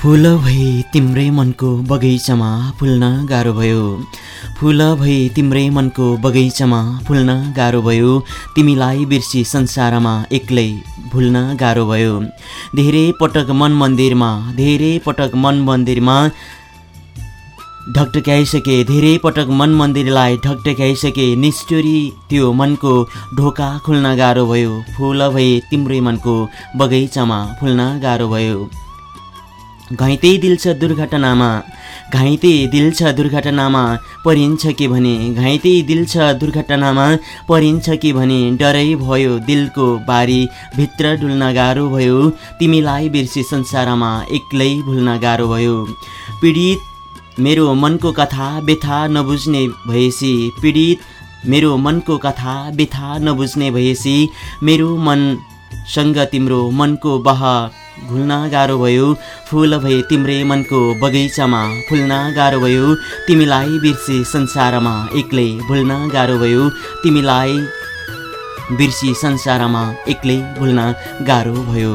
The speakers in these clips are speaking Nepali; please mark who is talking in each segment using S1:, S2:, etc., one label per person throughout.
S1: फुल भई तिम्रै मनको बगैँचामा फुल्न गाह्रो भयो। फुल भई तिम्रै मनको बगैँचामा फुल्न गाह्रो भयो। तिमीलाई बिर्सी संसारमा एक्लै भुल्न गाह्रो भयो। धेरै पटक मन मन्दिरमा धेरै पटक मन मन्दिरमा ढकढक्याइसके धेरै पटक मन मन्दिरलाई ढकढक्याइसके निष्ठुरी त्यो मनको ढोका खुल्न गाह्रो भयो। फुल भए तिम्रै मनको बगैँचामा फुल्न गाह्रो भयो। घाइते दिल छ दुर्घटनामा घाइते दिल छ दुर्घटनामा परिन्छ कि भने घाइते दिल छ दुर्घटनामा परिन्छ कि भने डरै भयो दिलको बारी भित्र डुल्न गाह्रो भयो। तिमीलाई बिर्सी संसारमा एक्लै भुल्न गाह्रो भयो। पीडित मेरो मनको कथा व्यथा नबुझ्ने भएसी पीडित मेरो मनको कथा व्यथा नबुझ्ने भएसी मेरो मनसँग तिम्रो मनको बह घुल्न गाह्रो भयो। फुल भए तिम्रै मनको बगैँचामा फुल्न गाह्रो भयो। तिमीलाई बिर्सी संसारमा एक्लै भुल्न गाह्रो भयो। तिमीलाई बिर्सी संसारमा एक्लै भुल्न गाह्रो भयो।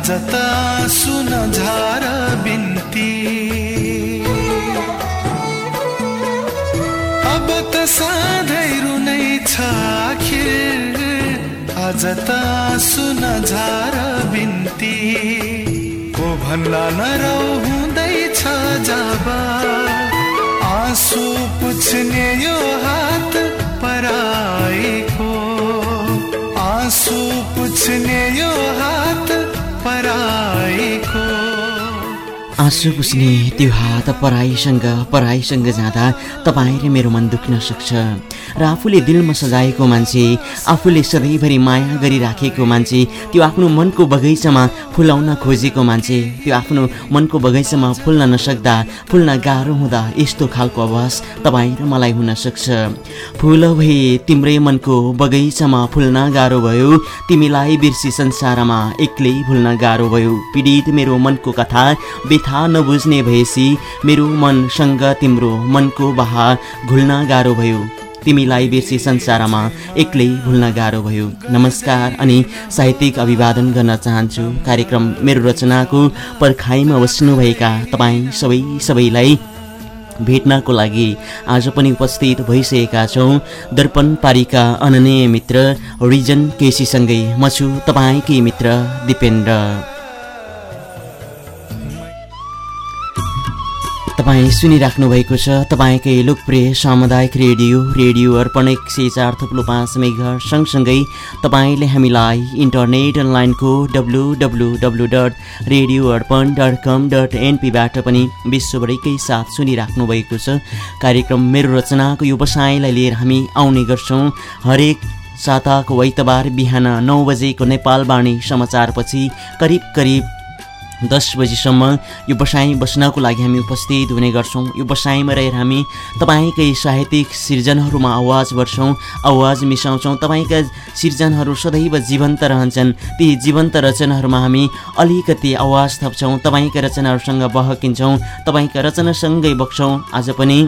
S2: आज त सुन झार बिन्ती। अब त सधैँ रुनै छ आखिर। आज त सुन झार बिन्ती। को भन्ला नरौ हुँदैछ जब। आँसु पुछ्ने यो हात पराएको। आँसु पुछ्ने यो हात पराएको
S1: आँसु पुस्ने त्यो हात पराईसँग पराईसँग जाँदा तपाईँ र मेरो मन दुख्न सक्छ। र आफूले दिलमा सजाएको मान्छे आफूले सधैँभरि माया गरिराखेको मान्छे त्यो आफ्नो मनको बगैँचामा फुलाउन खोजेको मान्छे त्यो आफ्नो मनको बगैँचामा फुल्न नसक्दा फुल्न गाह्रो हुँदा यस्तो खालको आवाज तपाईँ र मलाई हुन सक्छ। फुल भए तिम्रै मनको बगैँचामा फुल्न गाह्रो भयो तिमीलाई बिर्सी संसारमा एक्लै भुल्न गाह्रो भयो। पीडित मेरो मनको कथा व्यथा नबुझ्ने भएसी मेरो मनसँग तिम्रो मनको बहा घुल्न गाह्रो भयो। तिमीलाई बिर्सी संसारमा एक्लै भुल्न गाह्रो भयो। नमस्कार अनि साहित्यिक अभिवादन गर्न चाहन्छु। कार्यक्रम मेरो रचनाको पर्खाइमा बस्नुभएका तपाईँ सबै सबैलाई भेट्नको लागि आज पनि उपस्थित भइसकेका छौँ। दर्पण पारीका अननीय मित्र रिजन केसीसँगै म छु। तपाईँकै मित्र दिपेन्द्र? तपाईँ सुनिराख्नु भएको छ तपाईँकै लोकप्रिय सामुदायिक रेडियो रेडियो अर्पण एक सय चार थुप्लो पाँच मेघर सँगसँगै तपाईँले हामीलाई इन्टरनेट अनलाइनको W W W dot radio Arpan dot com dot एनपीबाट पनि विश्वभरिकै साथ सुनिराख्नु भएको छ। कार्यक्रम मेरो रचनाको व्यवसायलाई लिएर हामी आउने गर्छौँ। हरेक साताको आइतबार बिहान नौ बजेको नेपालवाणी समाचारपछि करिब करिब दस बजीसम्म यो बसाइ बस्नको लागि हामी उपस्थित हुने गर्छौँ। यो बसाइमा रहेर हामी तपाईँकै साहित्यिक सिर्जनहरूमा आवाज बढ्छौँ आवाज मिसाउँछौँ। तपाईँका सिर्जनहरू सदैव जीवन्त रहन्छन्। ती जीवन्त रचनाहरूमा हामी अलिकति आवाज थप्छौँ। तपाईँका रचनाहरूसँग बहकिन्छौँ। तपाईँका रचनासँगै बग्छौँ। आज पनि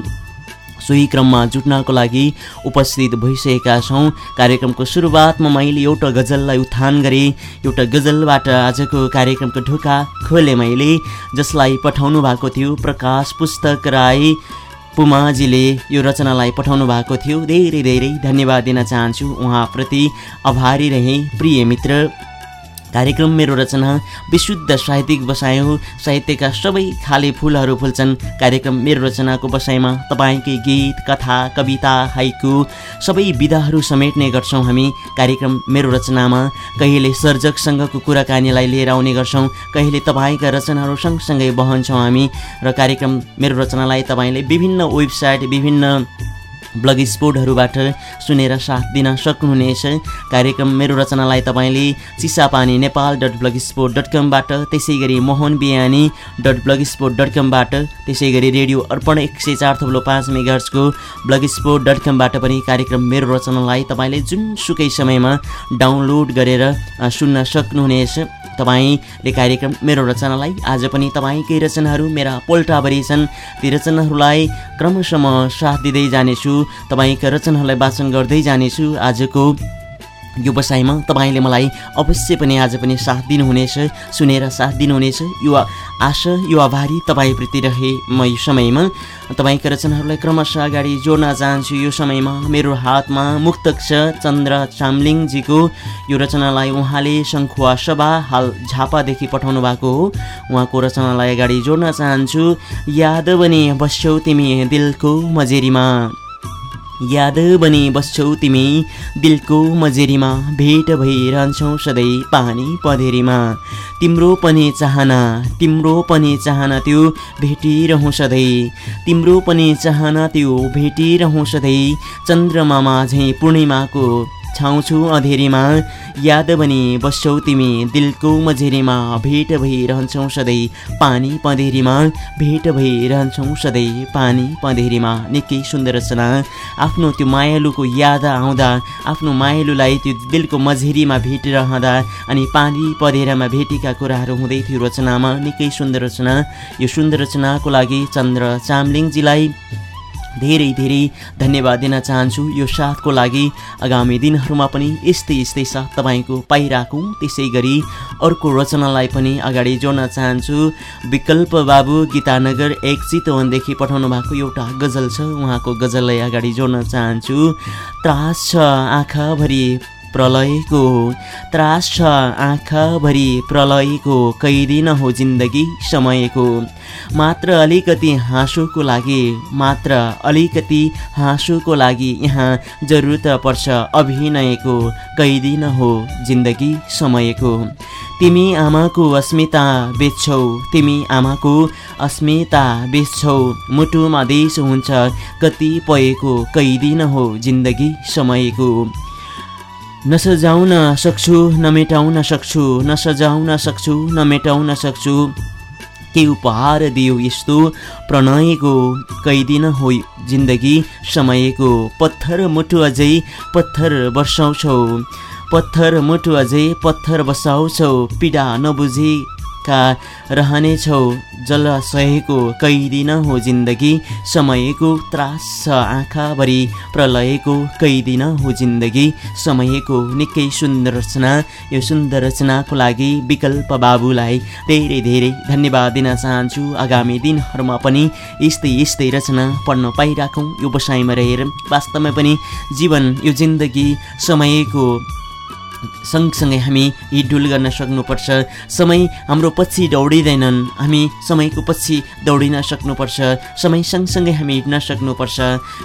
S1: सोही क्रममा जुट्नको लागि उपस्थित भइसकेका छौँ। कार्यक्रमको सुरुवातमा मैले एउटा गजललाई उत्थान गरेँ। एउटा गजलबाट आजको कार्यक्रमको ढोका खोलेँ मैले जसलाई पठाउनु भएको थियो प्रकाश पुस्तक राई पुमाजीले। यो रचनालाई पठाउनु भएको थियो। धेरै धेरै धन्यवाद दिन चाहन्छु उहाँप्रति। आभारी रहेँ प्रिय मित्र। कार्यक्रम मेरो रचना विशुद्ध साहित्यिक बसाइ हो। साहित्यका सबै खाले फुलहरू फुल्छन्। कार्यक्रम मेरो रचनाको बसाइमा तपाईँकै गीत कथा कविता हाइकु सबै विधाहरू समेट्ने गर्छौँ हामी। कार्यक्रम मेरो रचनामा कहिले सर्जकसँगको कुराकानीलाई लिएर आउने गर्छौँ। कहिले तपाईँका रचनाहरू सँगसँगै बहन्छौँ हामी। र कार्यक्रम मेरो रचनालाई तपाईँले विभिन्न वेबसाइट विभिन्न ब्लग स्पोर्टहरूबाट सुनेर साथ दिन सक्नुहुनेछ। कार्यक्रम मेरो रचनालाई तपाईँले Chisapani Nepal dot blogspot dot कमबाट त्यसै गरी Mohan Bihani dot blogspot dot कमबाट त्यसै गरी रेडियो अर्पण एक सय चार थप्लो पाँच मेगार्सको ब्लग स्पोर्ट डट कमबाट पनि कार्यक्रम मेरो रचनालाई तपाईँले जुनसुकै समयमा डाउनलोड गरेर सुन्न सक्नुहुनेछ। तपाईँले कार्यक्रम मेरो रचनालाई आज पनि तपाईँकै रचनाहरू मेरा पोल्टाभरि छन्। ती रचनाहरूलाई क्रमशः साथ दिँदै जानेछु। तपाईँका रचनाहरूलाई वाचन गर्दै जानेछु। आजको यो बसाइमा तपाईँले मलाई अवश्य पनि आज पनि साथ दिनुहुनेछ सुनेर साथ दिनुहुनेछ। यो आशा यो आभारी तपाईँप्रति रहे म यो समयमा। तपाईँका रचनाहरूलाई क्रमशः अगाडि जोड्न चाहन्छु। यो समयमा मेरो हातमा मुक्तक छ चन्द्र चामलिङजीको यो रचनालाई उहाँले शङ्खुवा सभा हाल झापादेखि पठाउनु भएको हो। उहाँको रचनालाई अगाडि जोड्न चाहन्छु। याद बने बस्छौ तिमी दिलको मजेरीमा। याद बने बस्छौ तिमी। दिलको मजेरीमा भेट भइरहन्छौ सधैँ पानी पधेरीमा। तिम्रो पनि चाहना तिम्रो पनि चाहना त्यो भेटिरहँ सधैँ। तिम्रो पनि चाहना त्यो भेटिरहँ सधैँ। चन्द्रमामा झैँ पूर्णिमाको छाउँछु अँधेरीमा। याद बनी बस्छौ तिमी दिलको मझेरीमा। भेट भइरहन्छौ सधैँ पानी पँधेरीमा। भेट भइरहन्छौ सधैँ पानी पँधेरीमा। निकै सुन्दर रचना। आफ्नो त्यो मायालुको याद आउँदा आफ्नो मायालुलाई त्यो दिलको मझेरीमा भेटिरहँदा अनि पानी पँधेरामा भेटेका कुराहरू हुँदै थियो रचनामा। निकै सुन्दर रचना। यो सुन्दर रचनाको लागि चन्द्र चामलिङजीलाई धेरै धेरै धन्यवाद दिन चाहन्छु यो साथको लागि। आगामी दिनहरूमा पनि यस्तै यस्तै साथ तपाईँको पाइराखौँ। त्यसै गरी अर्को रचनालाई पनि अगाडि जोड्न चाहन्छु। विकल्प बाबु गीतानगर एक चितवनदेखि पठाउनु भएको एउटा गजल छ। उहाँको गजललाई अगाडि जोड्न चाहन्छु। त्रास छ आँखाभरि। प्रलयको त्रास छ आँखाभरि प्रलयको कैदी हो जिन्दगी समयको। मात्र अलिकति हाँसोको लागि मात्र अलिकति हाँसोको लागि यहाँ जरुरत पर्छ अभिनयको कैदी हो जिन्दगी समयको। तिमी आमाको अस्मिता बेच्छौ तिमी आमाको अस्मिता बेच्छौ मुटुमा देश हुन्छ कतिपयको कैदी हो जिन्दगी समयको। नसजाउन सक्छु नमेटाउन सक्छु नसजाउन सक्छु नमेटाउन सक्छु। के उपहार दियो यस्तो प्रणयको? कैदिन हो जिन्दगी समयको पत्थर मुटु अझै पत्थर बर्साउँछौ। पत्थर मुटु अझै पत्थर बसाउँछौ पीडा नबुझी का रहनेछौ। जलाशयको कैदी न हो जिन्दगी। समयको त्रास छ आँखाभरि। प्रलयको कैदी न हो जिन्दगी। समयको निकै सुन्दर रचना। यो सुन्दर रचनाको लागि विकल्प बाबुलाई धेरै धेरै धन्यवाद दिन चाहन्छु। आगामी दिनहरूमा पनि यस्तै यस्तै रचना पढ्न पाइराखौँ। यो बसाइमा रहेर वास्तवमा पनि जीवन यो जिन्दगी समयको सँगसँगै हामी हिडडुल गर्न सक्नुपर्छ। समय हाम्रो पछि दौडिँदैनन्। हामी समयको पछि दौडिन सक्नुपर्छ। समय सँगसँगै हामी हिँड्न सक्नुपर्छ।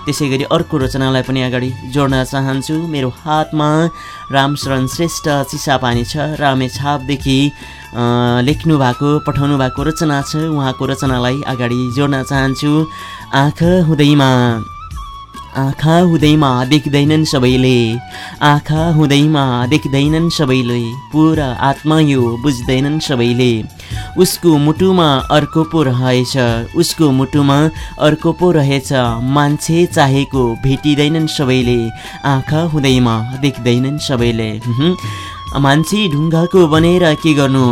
S1: त्यसै गरी अर्को रचनालाई पनि अगाडि जोड्न चाहन्छु। मेरो हातमा रामशरण श्रेष्ठ चिसापानी छ। रामे छापदेखि लेख्नु भएको पठाउनु भएको रचना छ। उहाँको रचनालाई अगाडि जोड्न चाहन्छु। आँखा हुँदैमा। आँखा हुँदैमा देख्दैनन् सबैले। आँखा हुँदैमा देख्दैनन् सबैले। पुरा आत्मा यो बुझ्दैनन् सबैले। उसको मुटुमा अर्को पो रहेछ। उसको मुटुमा अर्को पो रहेछ। मान्छे चाहेको भेटिँदैनन् सबैले। आँखा हुँदैमा देख्दैनन् सबैले। मान्छे ढुङ्गाको बनेर के गर्नु?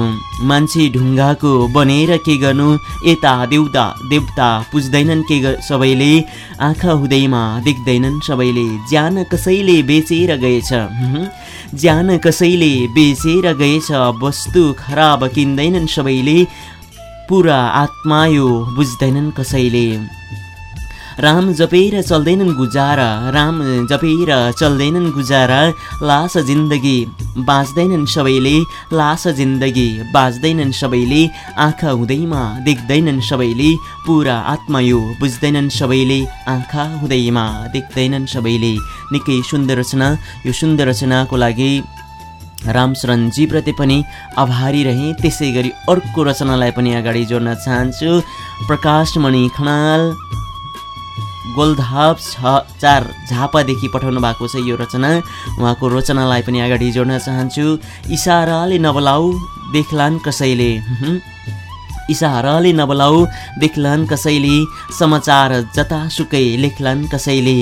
S1: मान्छे ढुङ्गाको बनेर के गर्नु? यता देउता देवता पुज्दैनन् के सबैले? आँखा हुँदैमा देख्दैनन् सबैले? ज्यान कसैले बेचेर गएछ? ज्यान कसैले बेचेर गएछ? वस्तु खराब किन्दैनन् सबैले? पुरा आत्मा यो बुझ्दैनन् कसैले? राम जपेर चल्दैनन् गुजारा राम जपेर चल्दैनन् गुजारा लास जिन्दगी बाँच्दैनन् सबैले लास जिन्दगी बाँच्दैनन् सबैले आँखा हुँदैमा देख्दैनन् सबैले पुरा आत्मा यो बुझ्दैनन् सबैले आँखा हुँदैमा देख्दैनन् सबैले। निकै सुन्दर रचना यो सुन्दर रचनाको लागि रामशरणजीप्रति पनि आभारी रहेँ। त्यसै गरी अर्को रचनालाई पनि अगाडि जोड्न चाहन्छु। प्रकाशमणि खनाल। गोलधाप छ चार झापादेखि पठाउनु भएको छ यो रचना। उहाँको रचनालाई पनि अगाडि जोड्न चाहन्छु। इसाराले नबलाऊ देख्लान् कसैले। इसाराले नबलाऊ देख्लान् कसैले। समाचार जतासुकै लेख्लान् कसैले।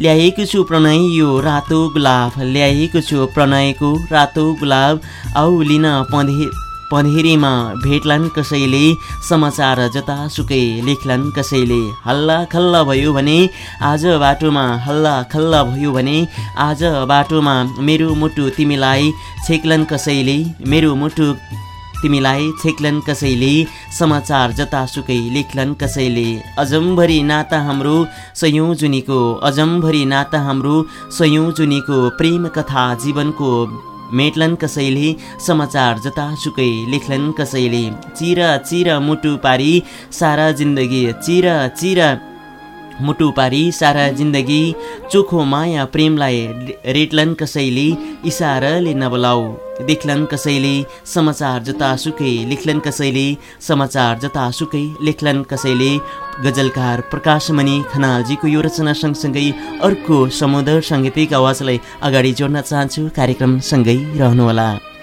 S1: ल्याएको छु प्रणय यो रातो गुलाब। ल्याएको छु प्रणयको रातो गुलाब। आउ लिन पँधे पँधेरीमा भेट्लान् कसैले? समाचार जतासुकै लेख्लान् कसैले? हल्ला खल्ला भयो भने आज बाटोमा हल्ला खल्ला भयो भने आज बाटोमा मेरो मुटु तिमीलाई छेक्लान् कसैले? मेरो मुटु तिमीलाई छेक्लान् कसैले? समाचार जतासुकै लेख्लान् कसैले? अजमभरि नाता हाम्रो सयौँ जुनीको अजमभरि नाता हाम्रो सयौँ जुनीको प्रेम कथा जीवनको मेट्लान् कसैले समाचार जतासुकै लेख्लान् कसैले। चिर चिर मुटु पारी सारा जिन्दगी चिर चिर। मुटु पारी सारा जिन्दगी चोखो माया प्रेमलाई रेट्लान् कसैले इसाराले नबलाऊ देख्लान् कसैले समाचार जतासुकै लेख्लान् कसैले समाचार जतासुकै लेख्लान् कसैले। गजलकार प्रकाशमणि खनालजीको यो रचना सँगसँगै अर्को समुदर साङ्गीतिक आवाजलाई अगाडि जोड्न चाहन्छु। कार्यक्रमसँगै रहनुहोला।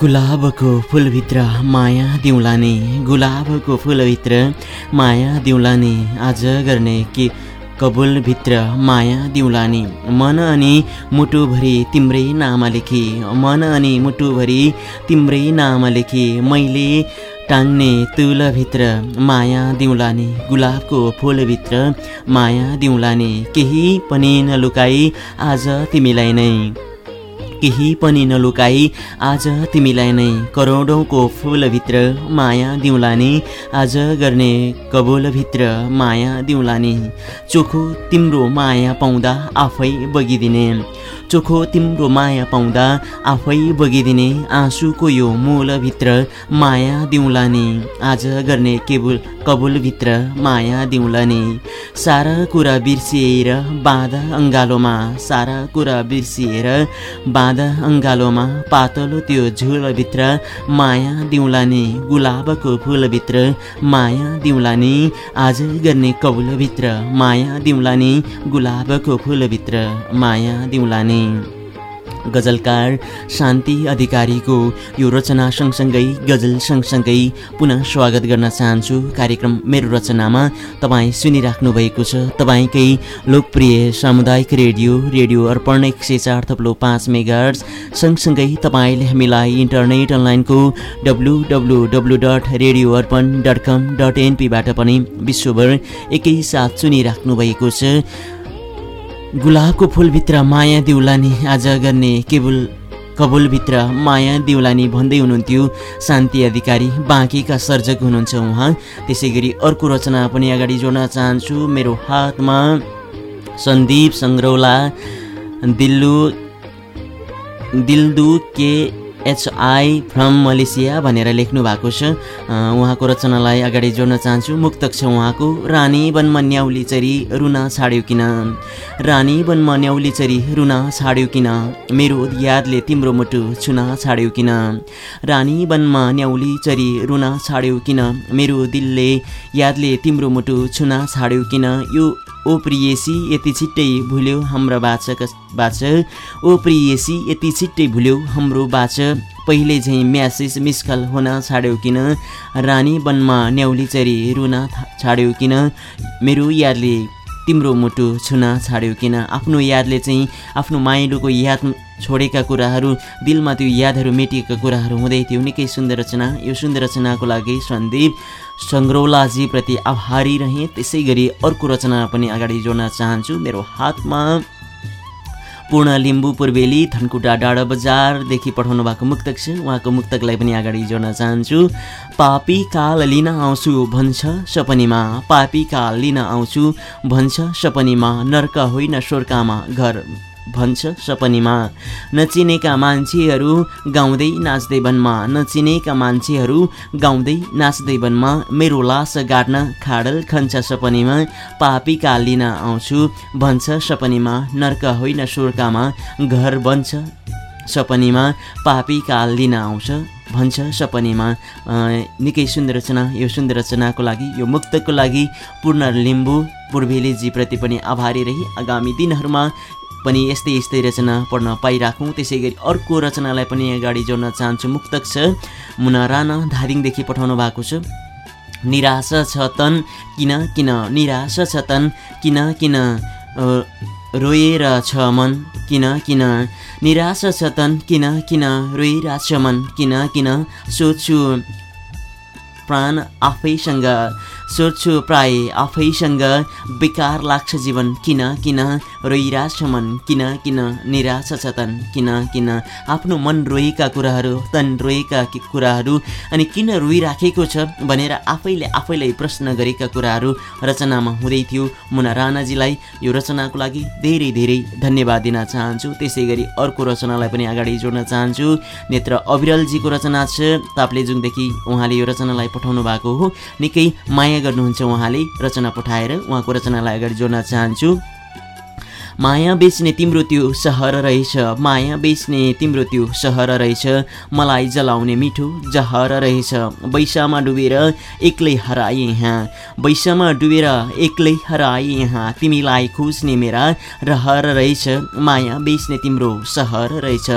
S1: गुलाबको फुलभित्र माया दिउँलाने गुलाबको फुलभित्र माया दिउँलाने आज गर्ने के कबुलभित्र माया दिउँलाने मन अनि मुटुभरि तिम्रै नाम लेखे। मन अनि मुटुभरि तिम्रै नाम लेखे। मैले टाङ्ने तुलभित्र माया दिउँलाने गुलाबको फुलभित्र माया दिउँलाने केही पनि नलुकाई आज तिमीलाई नै। केही पनि नलुकाई। आज तिमीलाई नै करोडौँको फुलभित्र माया दिउँलाने। आज गर्ने कबुलभित्र माया दिउँलाने। चोखो तिम्रो माया पाउँदा आफै बगिदिने। चोखो तिम्रो माया पाउँदा आफै बगिदिने। आँसुको यो मूलभित्र माया दिउँलाने। आज गर्ने केबुल कबुलभित्र माया दिउँलाने। सारा कुरा बिर्सिएर बाँधा अङ्गालोमा सारा कुरा बिर्सिएर बाँधा अङ्गालोमा पातलो त्यो झुलभित्र माया दिउँलाने गुलाबको फुलभित्र माया दिउँलाने आज गर्ने कबुलभित्र माया दिउँलाने गुलाबको फुलभित्र माया दिउँलाने। गजलकार शान्ति अधिकारीको यो रचना सँगसँगै गजल सँगसँगै पुनः स्वागत गर्न चाहन्छु कार्यक्रम मेरो रचनामा। तपाईँ सुनिराख्नु भएको छ। तपाईँकै लोकप्रिय सामुदायिक रेडियो रेडियो अर्पण एक सय चार थप्लो पाँच मेगार्स सँगसँगै तपाईँले हामीलाई इन्टरनेट अनलाइनको W W W dot radio Arpan dot com dot एनपीबाट पनि विश्वभर एकैसाथ सुनिराख्नु भएको छ। गुलाबको फुलभित्र माया दिउलानी आज गर्ने केवल कबुलभित्र माया दिउलानी भन्दै हुनुहुन्थ्यो शान्ति अधिकारी। बाँकीका सर्जक हुनुहुन्छ उहाँ। त्यसै गरी अर्को रचना पनि अगाडि जोड्न चाहन्छु। मेरो हातमा सन्दीप सङ्ग्रौला दिल्लु दिलदु के एचआई फ्रम मलेसिया भनेर लेख्नु भएको छ। उहाँको रचनालाई अगाडि जोड्न चाहन्छु। मुक्तक छ उहाँको रानी वनमा न्याउली चरी रुना छाड्यो किन? रानी वनमा न्याउली चरी रुना छाड्यो किन? मेरो यादले तिम्रो मुटु छुना छाड्यो किन? रानी वनमा न्याउली चरी रुना छाड्यो किन? मेरो दिलले यादले तिम्रो मुटु छुना छाड्यो किन? यो ओ प्रियसी यति छिट्टै भुल्यो हाम्रो बाचक बाच। ओ प्रियसी यति छिट्टै भुल्यो हाम्रो बाच। पहिले झैँ म्यासेज मिसकल हुन छाड्यो किन? रानी वनमा न्याउली चरी रुन छाड्यो किन? मेरो यादले तिम्रो मुटु छुन छाड्यो किन? आफ्नो यादले चाहिँ आफ्नो माइलोको याद छोडेका कुराहरू दिलमा त्यो यादहरू मेटिएका कुराहरू हुँदै थियो। निकै सुन्दर रचना। यो सुन्दर रचनाको लागि सन्दीप सङ्ग्रौलाजीप्रति आभारी रहेँ। त्यसै गरी अर्को रचना पनि अगाडि जोड्न चाहन्छु। मेरो हातमा पूर्ण लिम्बू पूर्वेली धनकुटा डाँडा बजारदेखि पठाउनु भएको मुक्तक छ। उहाँको मुक्तकलाई पनि अगाडि जोड्न चाहन्छु। पापी काल लिन आउँछु भन्छ सपनीमा। पापी काल लिन आउँछु भन्छ सपनीमा। नर्क होइन स्वर्कामा घर। भन्छ सपनीमा। नचिनेका मान्छेहरू गाउँदै नाच्दै वनमा नचिनेका मान्छेहरू गाउँदै नाच्दै वनमा मेरो लास गाड्न खाडल खन्छ सपनीमा। पापी लिन आउँछु भन्छ सपनीमा। नर्क होइन स्वर्कामा घर बन्छ सपनीमा। पापी काल लिन आउँछ भन्छ सपनीमा। निकै सुन्दर रचना। यो सुन्दर रचनाको लागि यो मुक्तको लागि पूर्ण लिम्बू पूर्वेलीजीप्रति पनि आभारी रही आगामी दिनहरूमा। पनि यस्तै यस्तै रचना पढ्न पाइराखौँ। त्यसै गरी अर्को रचनालाई पनि अगाडि जोड्न चाहन्छु। मुक्तक छ मुना राणा धादिङदेखि पठाउनु भएको छ। निराशा छ तन किन किन? निराशा छ तन किन किन? रोएर छ मन किन किन? निराशा छ तन किन किन? रोइरहेछ मन किन किन? सोध्छु प्राण आफैसँग। सोध्छु प्राय आफैसँग बेकार लाग्छ जीवन। किन किन रोइरहेछ मन? किन किन निराशा छ तन? किन किन आफ्नो मन रोएका कुराहरू तन रोएका कुराहरू अनि किन रोइराखेको छ भनेर आफैले आफैलाई प्रश्न गरेका कुराहरू रचनामा हुँदै थियो। मुना राणाजीलाई यो रचनाको लागि धेरै धेरै धन्यवाद दिन चाहन्छु। त्यसै गरी अर्को रचनालाई पनि अगाडि जोड्न चाहन्छु। नेत्र अविरलजीको रचना छ। ताप्लेजुङदेखि उहाँले यो रचनालाई पठाउनु भएको हो। निकै माया गर्नुहुन्छ उहाँले। रचना पठाएर उहाँको रचनालाई अगाडि जोड्न चाहन्छु। माया बेच्ने तिम्रो त्यो सहर रहेछ माया बेच्ने तिम्रो त्यो सहर रहेछ। मलाई जलाउने मिठो जहर रहेछ। बैसामा डुबेर एक्लै हराए यहाँ। बैसामा डुबेर एक्लै हराए यहाँ। तिमीलाई खोज्ने मेरा रहर रहेछ। माया बेच्ने तिम्रो सहर रहेछ।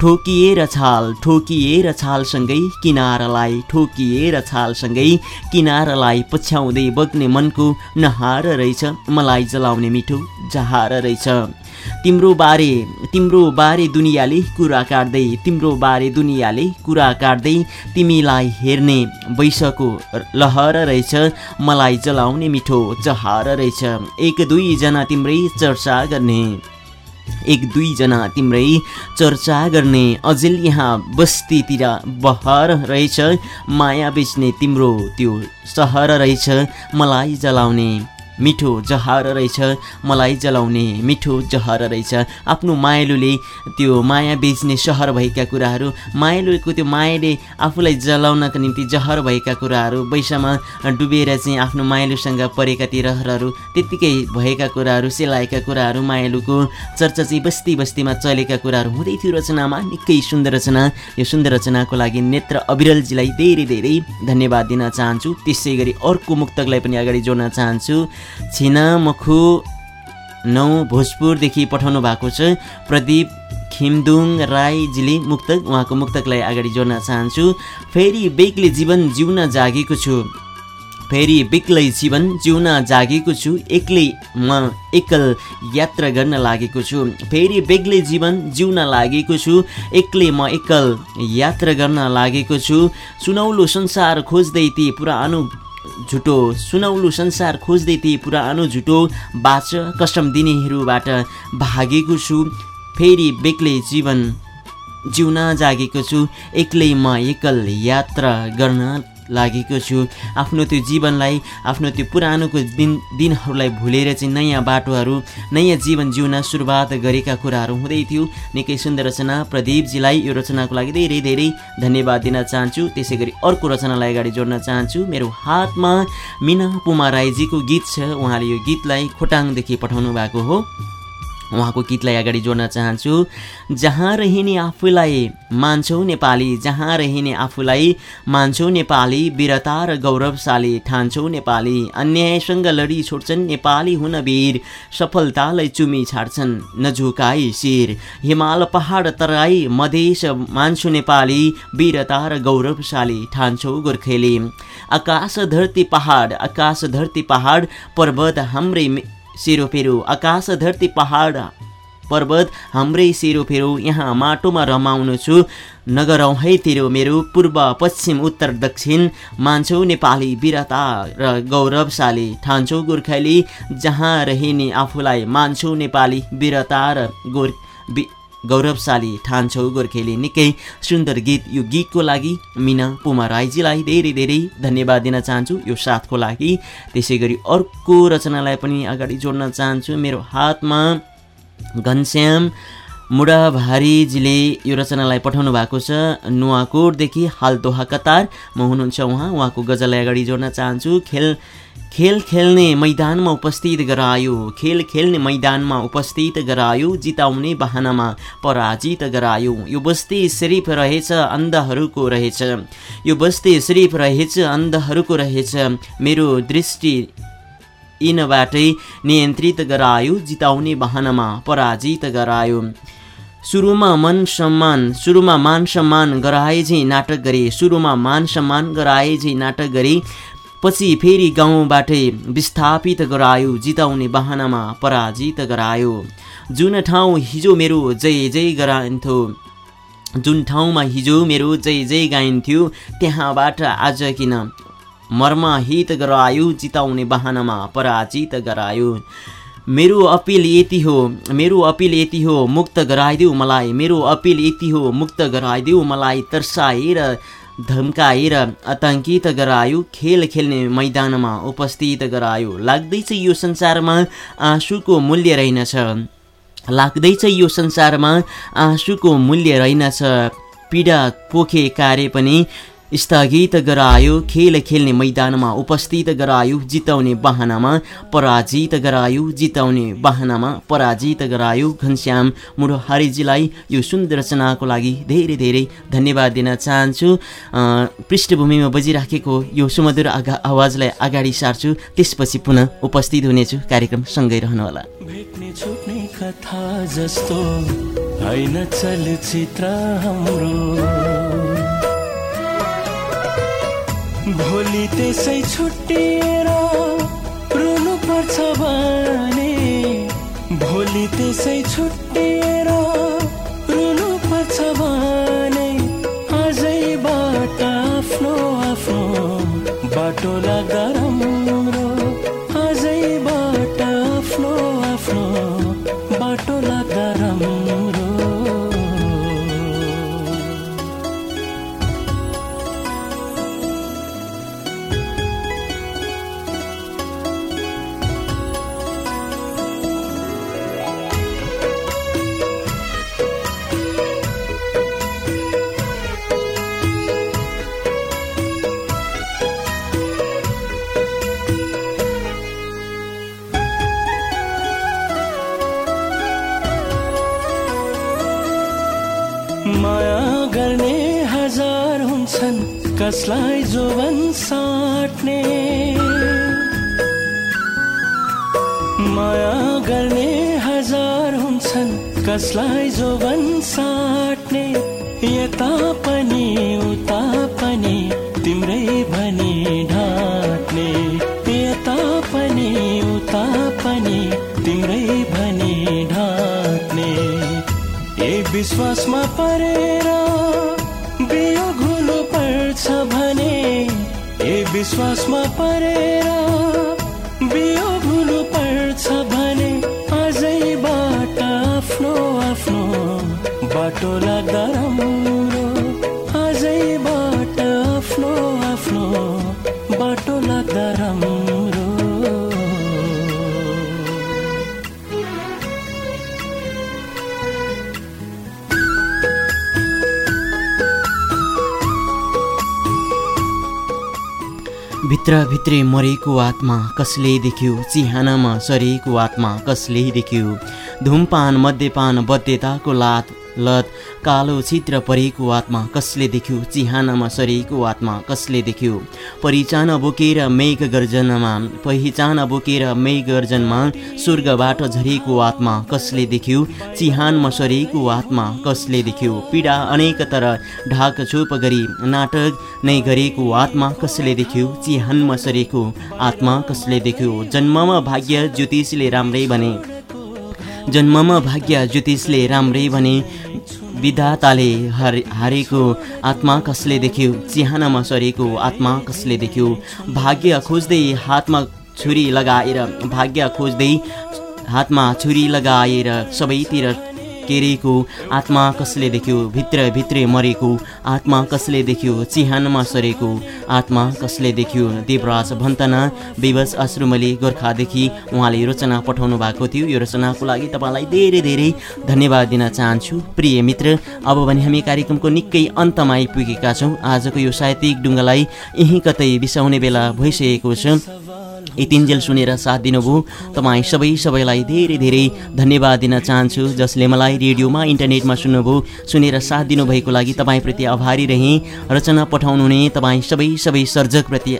S1: ठोकिएर छाल ठोकिएर छालसँगै किनारालाई ठोकिएर छालसँगै किनारालाई पछ्याउँदै बग्ने मनको नहार रहेछ। मलाई जलाउने मिठो जहार रहेछ। तिम्रो बारे तिम्रो बारे दुनियाँले कुरा काट्दै तिम्रो बारे दुनियाँले कुरा काट्दै तिमीलाई हेर्ने वैशको लहर रहेछ मलाई जलाउने मिठो जहार रहेछ। एक दुईजना तिम्रै चर्चा गर्ने। एक दुईजना तिम्रै चर्चा गर्ने। अझै यहाँ बस्तीतिर बहर रहेछ माया बेच्ने तिम्रो त्यो सहर रहेछ मलाई जलाउने मिठो जहर रहेछ मलाई जलाउने मिठो जहर रहेछ। आफ्नो मायालुले त्यो माया बेच्ने सहर भएका कुराहरू मायालुको त्यो मायाले आफूलाई जलाउनका निम्ति जहर भएका कुराहरू बैसामा डुबेर चाहिँ आफ्नो मायालुसँग परेका ती रहरहरू त्यत्तिकै भएका कुराहरू सेलाएका कुराहरू मायालुको चर्चा चाहिँ बस्ती बस्तीमा चलेका कुराहरू हुँदै थियो रचनामा। निकै सुन्दर रचना। यो सुन्दर रचनाको लागि नेत्र अविरलजीलाई धेरै धेरै धन्यवाद दिन चाहन्छु। त्यसै गरी अर्को मुक्तकलाई पनि अगाडि जोड्न चाहन्छु। छिना मखु नौ भोजपुरदेखि पठाउनु भएको छ। प्रदीप खिमदुङ राईजीले मुक्तक उहाँको मुक्तकलाई अगाडि जोड्न चाहन्छु। फेरि बेगले जीवन जिउन जागेको छु। फेरि बेग्लै जीवन जिउन जागेको छु। एक्लै म एकल यात्रा गर्न लागेको छु। फेरि बेग्लै जीवन जिउन लागेको छु। एक्लै म एकल यात्रा गर्न लागेको छु। सुनौलो संसार खोज्दै ती पुरानो झुटो। सुनौलो संसार खोज्दै थिए पुरानो झुटो। बाच कसम दिनेहरूबाट भागेको छु। फेरि बेग्लै जीवन जिउन जागेको छु। एक्लै म एकल यात्रा गर्न लागेको छु। आफ्नो त्यो जीवनलाई आफ्नो त्यो पुरानोको दिन दिनहरूलाई भुलेर चाहिँ नयाँ बाटोहरू नयाँ जीवन जिउन सुरुवात गरेका कुराहरू हुँदै थियो। निकै सुन्दर रचना। प्रदीपजीलाई यो रचनाको लागि धेरै धेरै धन्यवाद दिन चाहन्छु। त्यसै गरी अर्को रचनालाई अगाडि जोड्न चाहन्छु। मेरो हातमा मिना पुमा राईजीको गीत छ। उहाँले यो गीतलाई खोटाङदेखि पठाउनु भएको हो। उहाँको गीतलाई अगाडि जोड्न चाहन्छु। जहाँ रहिने आफूलाई मान्छौ नेपाली जहाँ रहिने आफूलाई मान्छौ नेपाली वीरता र गौरवशाली ठान्छौ नेपाली। अन्यायसँग लडी छोड्छन् नेपाली हुन वीर सफलतालाई चुमी छाड्छन् नझुकाई शिर। हिमाल पहाड तराई मधेस मान्छौ नेपाली वीरता र गौरवशाली ठान्छौ गोर्खेली। आकाश धरती पहाड आकाश धरती पहाड पर्वत हाम्रै सेरोफेरो आकाश धरती पहाड पर्वत हाम्रै सेरोफेरो यहाँ माटोमा रमाउनु छु। नगरौँ है तेरो मेरो पूर्व पश्चिम उत्तर दक्षिण। मान्छौ नेपाली वीरता र गौरवशाली। ठान्छौ गोर्खाली जहाँ रहिने आफूलाई मान्छौ नेपाली वीरता र गोर् गौरवशाली ठान्छौ गोर्खेली निकै सुन्दर गीत यो गीतको लागि मिना पुमा राईजीलाई धेरै धेरै धन्यवाद दिन चाहन्छु यो साथको लागि। त्यसै गरी अर्को रचनालाई पनि अगाडि जोड्न चाहन्छु। मेरो हातमा घनश्याम मुडाभारीजीले यो रचनालाई पठाउनु भएको छ। नुवाकोटदेखि हाल दोहा कतारमा हुनुहुन्छ उहाँ। उहाँको गजललाई अगाडि जोड्न चाहन्छु। खेल खेल खेल्ने मैदानमा उपस्थित गरायो। खेल खेल्ने मैदानमा उपस्थित गरायो। जिताउने बहानामा पराजित गरायो। यो बस्ती सिरिफ रहेछ अन्धहरूको रहेछ। यो बस्ती सिरिफ रहेछ अन्धहरूको रहेछ। मेरो दृष्टि यिनबाटै नियन्त्रित गरायो। जिताउने बहानामा पराजित गरायो। सुरुमा मन सम्मान सुरुमा मान सम्मान गराए झै नाटक गरे। सुरुमा मान सम्मान गराए झै नाटक गरे। पछि फेरि गाउँबाटै विस्थापित गरायो जिताउने बहानामा पराजित गरायो। जुन ठाउँ हिजो मेरो जय जय गराइन्थ्यो जुन ठाउँमा हिजो मेरो जय जय गाइन्थ्यो त्यहाँबाट आज किन मर्महित गरायो जिताउने बहानामा पराजित गरायो। मेरो अपिल यति हो मेरो अपिल यति हो मुक्त गराइदेऊ मलाई मेरो अपिल यति हो मुक्त गराइदेऊ मलाई तर्साएर धम्काएर आतङ्कित गरायो खेल खेल्ने मैदानमा उपस्थित गरायो। लाग्दैछ यो संसारमा आँसुको मूल्य रहेनछ। लाग्दैछ यो संसारमा आँसुको मूल्य रहेनछ। पीडा पोखे कार्य पनि स्थगित गरायो खेल खेल्ने मैदानमा उपस्थित गरायो जिताउने बाहनामा पराजित गरायो जिताउने बाहनामा पराजित गरायो। घनश्याम मुढोहारीजीलाई यो सुन्दर रचनाको लागि धेरै धेरै धन्यवाद दिन चाहन्छु। पृष्ठभूमिमा बजिराखेको यो सुमधुर आगा आवाजलाई अगाडि सार्छु। त्यसपछि पुनः उपस्थित हुनेछु। कार्यक्रम सँगै रहनुहोला।
S3: कथा जस्तो चलचित्र हाम्रो। भोलि त्यसै छुट्टिएर रुनु पर्छ भने भोलि त्यसै छुट्टिएर कसलाई जोवन साट्ने? माया गर्ने हजार हुन्छन् कसलाई जोवन साट्ने? यता पनि उता पनि तिम्रै भनी ढाट्ने। यता पनि उता पनि तिम्रै भनी ढाट्ने। ए विश्वासमा परेर बियो विश्वासमा परेर बियो घुलो पर्छ भने आजैबाट आफ्नो आफ्नो बाटो लाग्दा राम्रो।
S1: भित्रभित्रै मरेको आत्मा कसले देख्यो? चिहानमा सरेको आत्मा कसले देख्यो? धुमपान मद्यपान बद्यताको लात लत कालो चित्र परेको आत्मा कसले देख्यो? चिहानमा सरेको आत्मा कसले देख्यो? परिचान बोकेर मेघ गर्जनमा पहिचान बोकेर मेघ गर्जनमा स्वर्गबाट झरेको आत्मा कसले देख्यो? चिहानमा सरेको आत्मा कसले देख्यो? पीडा अनेक तर ढाक छोप गरी नाटक नै गरेको आत्मा कसले देख्यो? चिहानमा सरेको आत्मा कसले देख्यो? जन्ममा भाग्य ज्योतिषले राम्रै भने। जन्ममा भाग्य ज्योतिषले राम्रै भने। विधाताले हारे हारेको आत्मा कसले देख्यो? चिहानमा सरेको आत्मा कसले देख्यो? भाग्य खोज्दै हातमा छुरी लगाएर भाग्य खोज्दै हातमा छुरी लगाएर सबैतिर केरेको आत्मा कसले देख्यो? भित्रभित्रै मरेको आत्मा कसले देख्यो? चिहानमा सरेको आत्मा कसले देख्यो? देवराज भन्तना विवश आश्रुमले गोर्खादेखि उहाँले रचना पठाउनु भएको थियो। यो रचनाको लागि तपाईँलाई धेरै धेरै धन्यवाद दिन चाहन्छु। प्रिय मित्र अब भने हामी कार्यक्रमको निकै अन्तमा आइपुगेका छौँ। आजको यो साहित्यिक डुङ्गालाई यहीँ कतै बिसाउने बेला भइसकेको छ। यतिन्जेल सुनेर साथ दिनुभयो। तपाईँ सबै सबैलाई धेरै धेरै धन्यवाद दिन चाहन्छु जसले मलाई रेडियोमा इन्टरनेटमा सुन्नुभयो। सुनेर साथ दिनुभएको लागि तपाईँप्रति आभारी रहेँ। रचना पठाउनुहुने तपाईँ सबै सबै सर्जकप्रति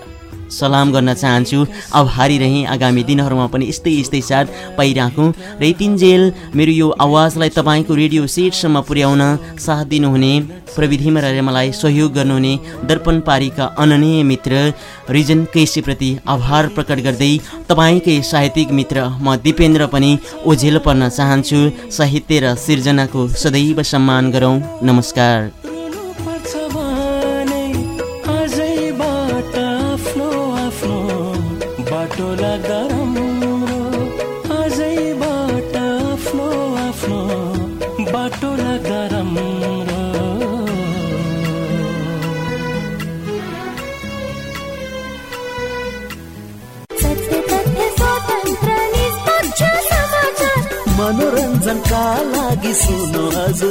S1: सलाम गर्न चाहन्छु। आभारी रहेँ आगामी दिनहरूमा पनि यस्तै यस्तै साथ पाइराखौँ। र यतिन्जेल मेरो यो आवाजलाई तपाईँको रेडियो सेटसम्म पुर्याउन साथ दिनुहुने प्रविधिमा रहेर मलाई सहयोग गर्नुहुने दर्पण पारीका अननीय मित्र रिजन कैसीप्रति आभार प्रकट गर्दै तपाईँकै साहित्यिक मित्र म दिपेन्द्र पनि ओझेल पर्न चाहन्छु। साहित्य र सिर्जनाको सदैव सम्मान गरौँ। नमस्कार।
S3: हजुर।